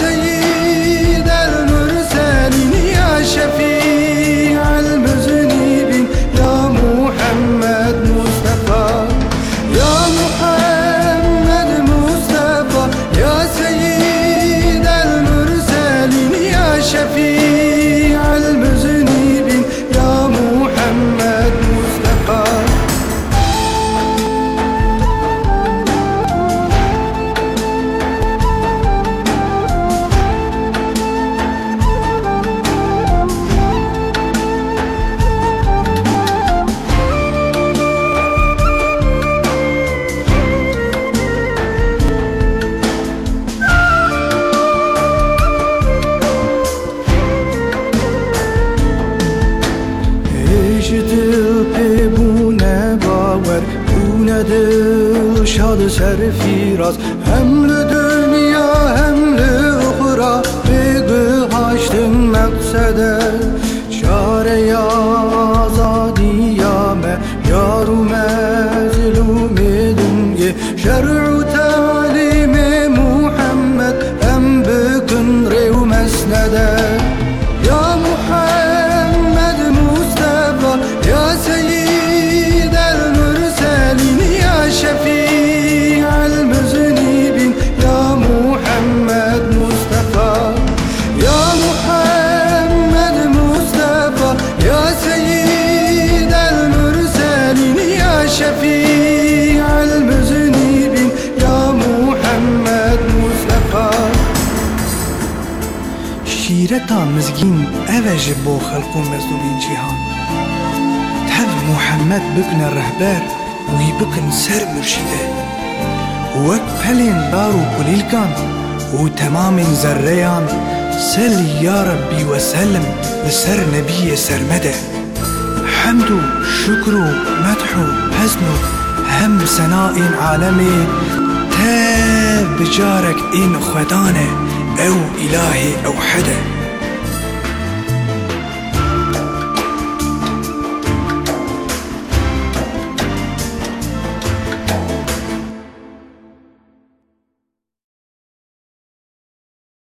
对你。geçer firaz Hem dünya hem uhra Bir haçtın məqsədə شیرتا مزگین اوج بو خلق و مزدورین جهان تف محمد بکن رهبر وی بکن سر مرشده. وک پلین دارو کلیل کان و تمام ذریان سل یا ربی وسلم لسر نبی سرمده. حمد و شکر و مدح و حزن و هم سنا این عالمی تا بجارك این خدانه. أو اله أو حده